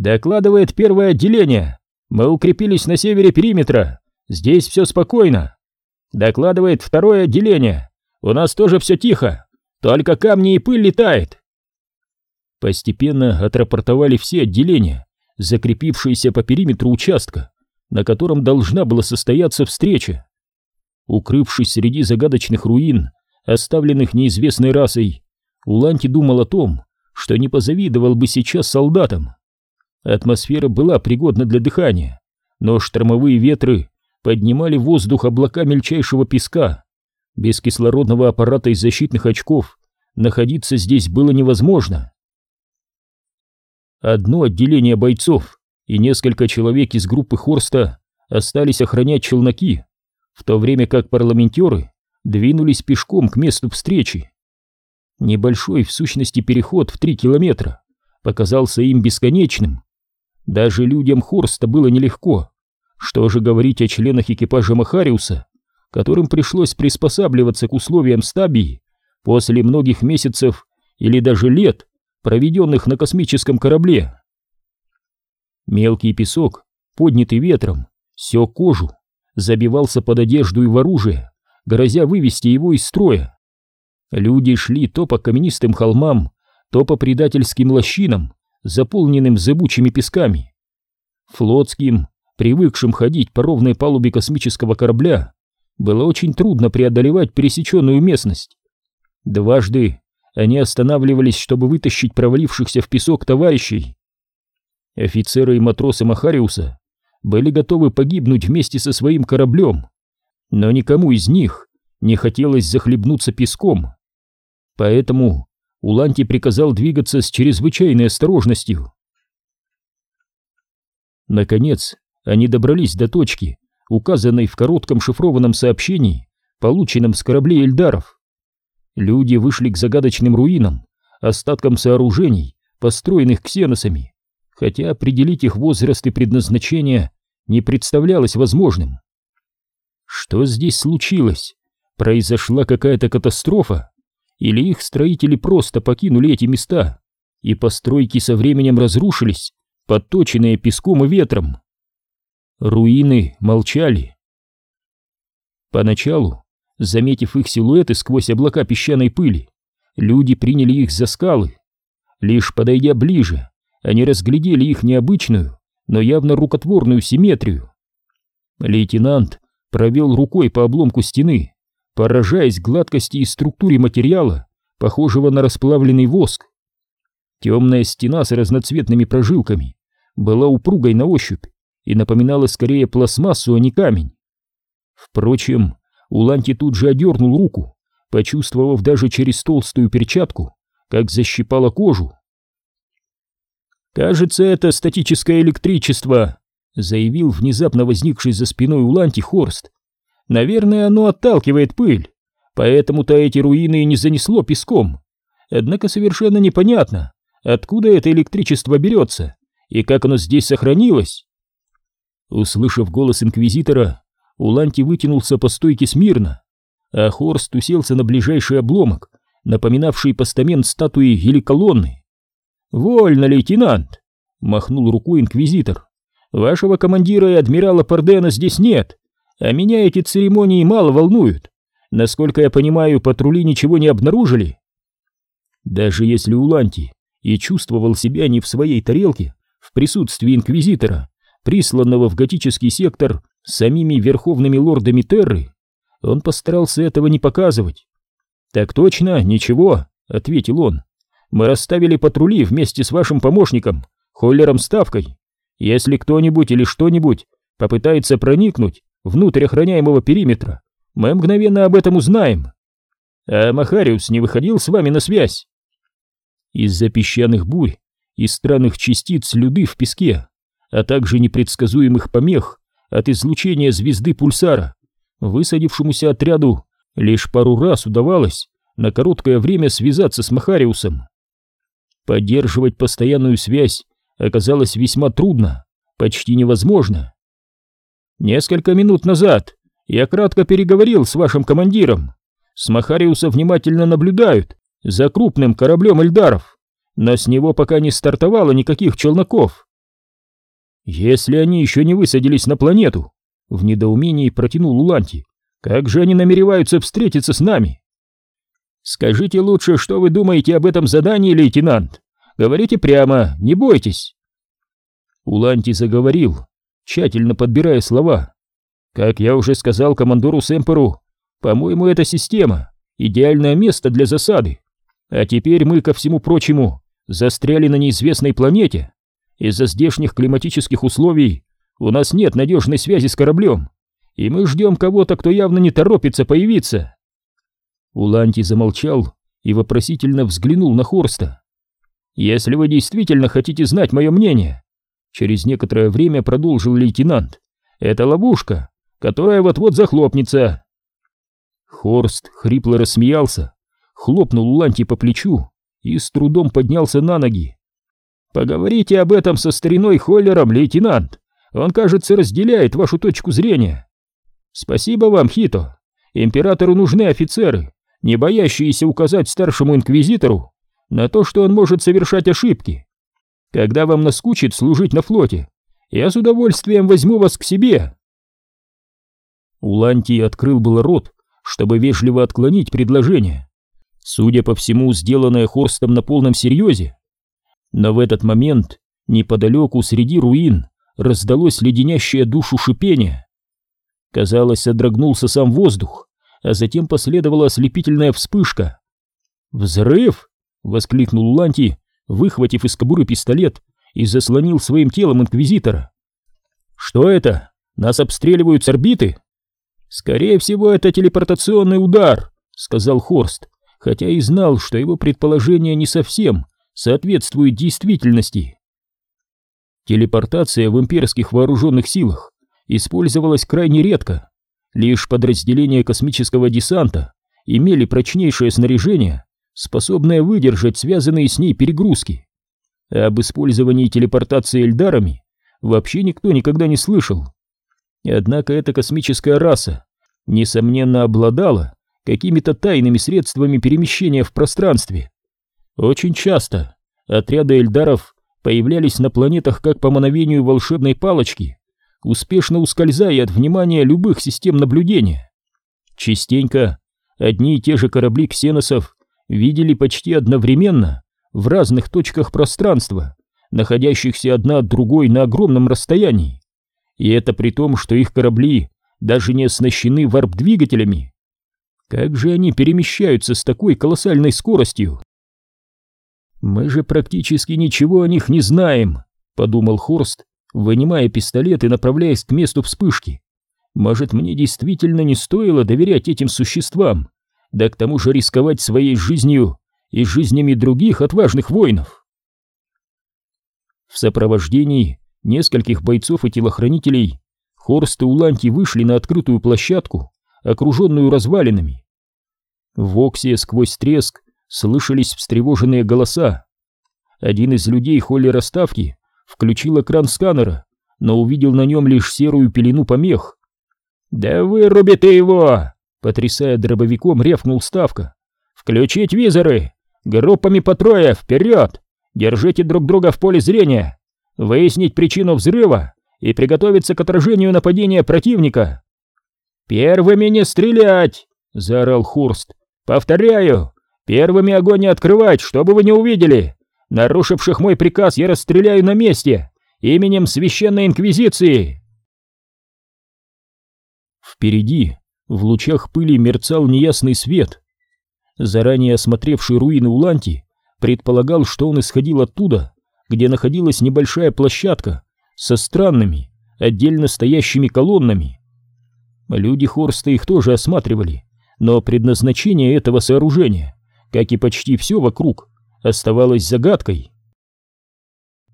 Докладывает первое отделение. Мы укрепились на севере периметра. Здесь все спокойно. Докладывает второе отделение. У нас тоже все тихо. Только камни и пыль летает. Постепенно отрапортовали все отделения, закрепившиеся по периметру участка, на котором должна была состояться встреча. Укрывшись среди загадочных руин, оставленных неизвестной расой, Уланти думал о том, что не позавидовал бы сейчас солдатам. Атмосфера была пригодна для дыхания, но штормовые ветры поднимали в воздух облака мельчайшего песка. Без кислородного аппарата и защитных очков находиться здесь было невозможно. Одно отделение бойцов и несколько человек из группы Хорста остались охранять челноки, в то время как парламентеры двинулись пешком к месту встречи. Небольшой, в сущности, переход в три километра показался им бесконечным. Даже людям Хорста было нелегко. Что же говорить о членах экипажа Махариуса, которым пришлось приспосабливаться к условиям стабии после многих месяцев или даже лет, проведенных на космическом корабле. Мелкий песок, поднятый ветром, сёк кожу, забивался под одежду и в оружие, грозя вывести его из строя. Люди шли то по каменистым холмам, то по предательским лощинам, заполненным зыбучими песками. Флотским, привыкшим ходить по ровной палубе космического корабля, было очень трудно преодолевать пересеченную местность. Дважды они останавливались, чтобы вытащить провалившихся в песок товарищей. Офицеры и матросы Махариуса были готовы погибнуть вместе со своим кораблем, но никому из них не хотелось захлебнуться песком. Поэтому Уланти приказал двигаться с чрезвычайной осторожностью. Наконец, они добрались до точки, указанной в коротком шифрованном сообщении, полученном с кораблей Эльдаров. Люди вышли к загадочным руинам, остаткам сооружений, построенных ксеносами, хотя определить их возраст и предназначение не представлялось возможным. Что здесь случилось? Произошла какая-то катастрофа? Или их строители просто покинули эти места, и постройки со временем разрушились, подточенные песком и ветром? Руины молчали. Поначалу Заметив их силуэты сквозь облака песчаной пыли, люди приняли их за скалы. Лишь подойдя ближе, они разглядели их необычную, но явно рукотворную симметрию. Лейтенант провел рукой по обломку стены, поражаясь гладкости и структуре материала, похожего на расплавленный воск. Темная стена с разноцветными прожилками была упругой на ощупь и напоминала скорее пластмассу, а не камень. Впрочем, Уланти тут же одернул руку, почувствовав даже через толстую перчатку, как защипало кожу. «Кажется, это статическое электричество», — заявил внезапно возникший за спиной Уланти Хорст. «Наверное, оно отталкивает пыль, поэтому-то эти руины не занесло песком. Однако совершенно непонятно, откуда это электричество берется и как оно здесь сохранилось». Услышав голос инквизитора, Уланти вытянулся по стойке смирно, а Хорст уселся на ближайший обломок, напоминавший постамент статуи или колонны. «Вольно, лейтенант!» — махнул рукой инквизитор. «Вашего командира и адмирала Пардена здесь нет, а меня эти церемонии мало волнуют. Насколько я понимаю, патрули ничего не обнаружили». Даже если Уланти и чувствовал себя не в своей тарелке, в присутствии инквизитора, присланного в готический сектор самими верховными лордами Терры, он постарался этого не показывать. «Так точно, ничего», — ответил он. «Мы расставили патрули вместе с вашим помощником, Холлером Ставкой. Если кто-нибудь или что-нибудь попытается проникнуть внутрь охраняемого периметра, мы мгновенно об этом узнаем. А Махариус не выходил с вами на связь?» Из-за песчаных бурь и странных частиц люды в песке, а также непредсказуемых помех, от излучения звезды пульсара. Высадившемуся отряду лишь пару раз удавалось на короткое время связаться с Махариусом. Поддерживать постоянную связь оказалось весьма трудно, почти невозможно. Несколько минут назад я кратко переговорил с вашим командиром. С Махариуса внимательно наблюдают за крупным кораблем Эльдаров, но с него пока не стартовало никаких челноков. Если они еще не высадились на планету, в недоумении протянул Уланти, как же они намереваются встретиться с нами? Скажите лучше, что вы думаете об этом задании, лейтенант. Говорите прямо, не бойтесь. Уланти заговорил, тщательно подбирая слова. Как я уже сказал командору Сэмперу, по-моему, эта система — идеальное место для засады. А теперь мы, ко всему прочему, застряли на неизвестной планете. Из-за здешних климатических условий у нас нет надежной связи с кораблем, и мы ждем кого-то, кто явно не торопится появиться. Уланти замолчал и вопросительно взглянул на Хорста. «Если вы действительно хотите знать мое мнение, Через некоторое время продолжил лейтенант. «Это ловушка, которая вот-вот захлопнется!» Хорст хрипло рассмеялся, хлопнул Ланти по плечу и с трудом поднялся на ноги. «Поговорите об этом со стариной Холлером, лейтенант. Он, кажется, разделяет вашу точку зрения. Спасибо вам, Хито. Императору нужны офицеры, не боящиеся указать старшему инквизитору на то, что он может совершать ошибки когда вам наскучит служить на флоте, я с удовольствием возьму вас к себе. Уланти открыл был рот, чтобы вежливо отклонить предложение, судя по всему, сделанное Хорстом на полном серьезе. Но в этот момент неподалеку среди руин раздалось леденящее душу шипение. Казалось, содрогнулся сам воздух, а затем последовала ослепительная вспышка. «Взрыв!» — воскликнул Ланти, выхватив из кобуры пистолет и заслонил своим телом инквизитора. «Что это? Нас обстреливают с орбиты?» «Скорее всего, это телепортационный удар», — сказал Хорст, хотя и знал, что его предположение не совсем соответствует действительности. Телепортация в имперских вооруженных силах использовалась крайне редко. Лишь подразделения космического десанта имели прочнейшее снаряжение способная выдержать связанные с ней перегрузки. Об использовании телепортации эльдарами вообще никто никогда не слышал. Однако эта космическая раса, несомненно, обладала какими-то тайными средствами перемещения в пространстве. Очень часто отряды эльдаров появлялись на планетах как по мановению волшебной палочки, успешно ускользая от внимания любых систем наблюдения. Частенько одни и те же корабли ксеносов видели почти одновременно в разных точках пространства, находящихся одна от другой на огромном расстоянии. И это при том, что их корабли даже не оснащены варп-двигателями. Как же они перемещаются с такой колоссальной скоростью? «Мы же практически ничего о них не знаем», — подумал Хорст, вынимая пистолет и направляясь к месту вспышки. «Может, мне действительно не стоило доверять этим существам?» Да к тому же рисковать своей жизнью и жизнями других отважных воинов. В сопровождении нескольких бойцов и телохранителей Хорст и Уланти вышли на открытую площадку, окруженную развалинами. В Оксе сквозь треск слышались встревоженные голоса. Один из людей Холли Расставки включил экран сканера, но увидел на нем лишь серую пелену помех. «Да выруби ты его!» Потрясая дробовиком, ревкнул Ставка. «Включить визоры! Группами по трое, вперед! Держите друг друга в поле зрения! Выяснить причину взрыва и приготовиться к отражению нападения противника!» «Первыми не стрелять!» — заорал Хурст. «Повторяю, первыми огонь не открывать, чтобы вы не увидели! Нарушивших мой приказ я расстреляю на месте, именем Священной Инквизиции!» Впереди в лучах пыли мерцал неясный свет. Заранее осмотревший руины Уланти предполагал, что он исходил оттуда, где находилась небольшая площадка со странными, отдельно стоящими колоннами. Люди Хорста их тоже осматривали, но предназначение этого сооружения, как и почти все вокруг, оставалось загадкой.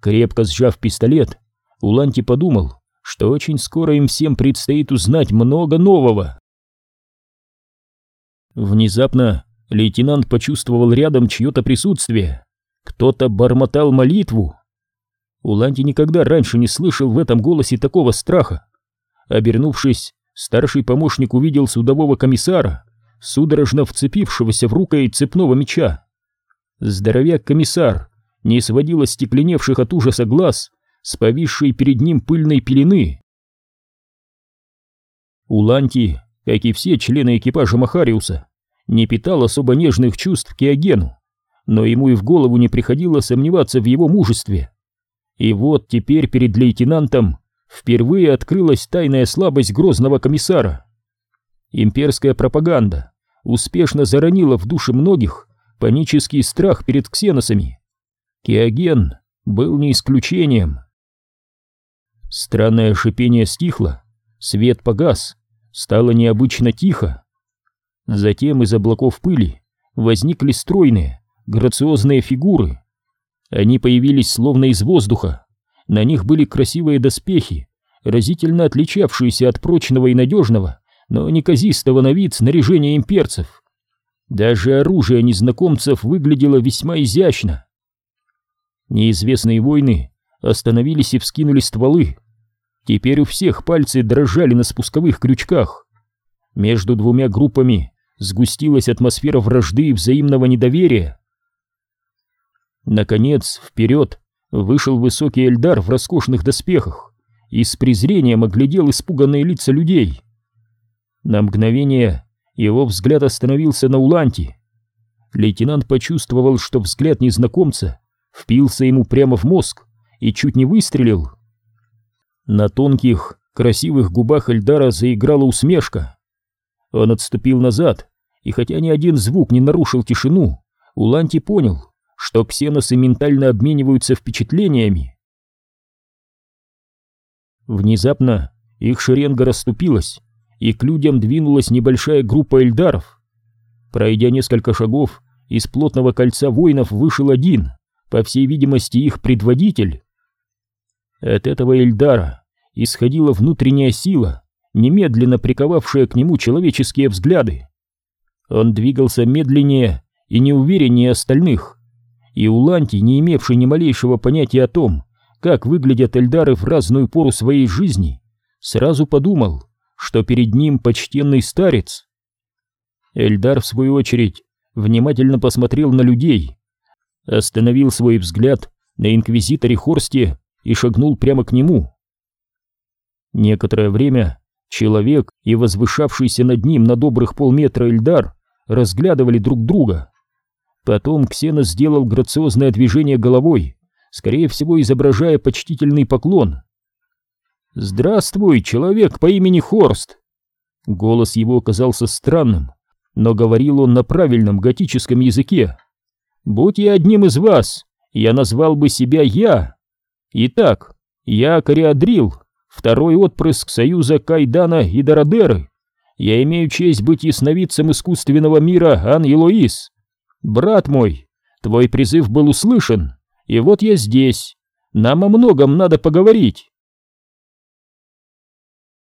Крепко сжав пистолет, Уланти подумал, что очень скоро им всем предстоит узнать много нового. Внезапно лейтенант почувствовал рядом чье-то присутствие. Кто-то бормотал молитву. Уланди никогда раньше не слышал в этом голосе такого страха. Обернувшись, старший помощник увидел судового комиссара, судорожно вцепившегося в рукой цепного меча. Здоровяк-комиссар не сводил остекленевших от ужаса глаз с повисшей перед ним пыльной пелены. Уланти, как и все члены экипажа Махариуса, не питал особо нежных чувств к Киогену, но ему и в голову не приходило сомневаться в его мужестве. И вот теперь перед лейтенантом впервые открылась тайная слабость грозного комиссара. Имперская пропаганда успешно заронила в души многих панический страх перед ксеносами. Киоген был не исключением. Странное шипение стихло, свет погас, стало необычно тихо. Затем из облаков пыли возникли стройные, грациозные фигуры. Они появились словно из воздуха. На них были красивые доспехи, разительно отличавшиеся от прочного и надежного, но неказистого на вид снаряжения имперцев. Даже оружие незнакомцев выглядело весьма изящно. Неизвестные войны остановились и вскинули стволы. Теперь у всех пальцы дрожали на спусковых крючках. Между двумя группами сгустилась атмосфера вражды и взаимного недоверия. Наконец, вперед вышел высокий Эльдар в роскошных доспехах и с презрением оглядел испуганные лица людей. На мгновение его взгляд остановился на Уланте. Лейтенант почувствовал, что взгляд незнакомца впился ему прямо в мозг и чуть не выстрелил. На тонких, красивых губах Эльдара заиграла усмешка. Он отступил назад, и хотя ни один звук не нарушил тишину, Уланти понял, что ксеносы ментально обмениваются впечатлениями. Внезапно их шеренга расступилась, и к людям двинулась небольшая группа эльдаров. Пройдя несколько шагов, из плотного кольца воинов вышел один, по всей видимости, их предводитель. От этого Эльдара исходила внутренняя сила, немедленно приковавшая к нему человеческие взгляды. Он двигался медленнее и неувереннее остальных, и Уланти, не имевший ни малейшего понятия о том, как выглядят Эльдары в разную пору своей жизни, сразу подумал, что перед ним почтенный старец. Эльдар, в свою очередь, внимательно посмотрел на людей, остановил свой взгляд на инквизиторе Хорсте и шагнул прямо к нему. Некоторое время человек и возвышавшийся над ним на добрых полметра Эльдар разглядывали друг друга. Потом Ксена сделал грациозное движение головой, скорее всего изображая почтительный поклон. «Здравствуй, человек по имени Хорст!» Голос его оказался странным, но говорил он на правильном готическом языке. «Будь я одним из вас, я назвал бы себя Я. Итак, я Кориадрил, второй отпрыск союза Кайдана и Дородеры. Я имею честь быть ясновидцем искусственного мира Ан-Елоис. «Брат мой, твой призыв был услышан, и вот я здесь. Нам о многом надо поговорить».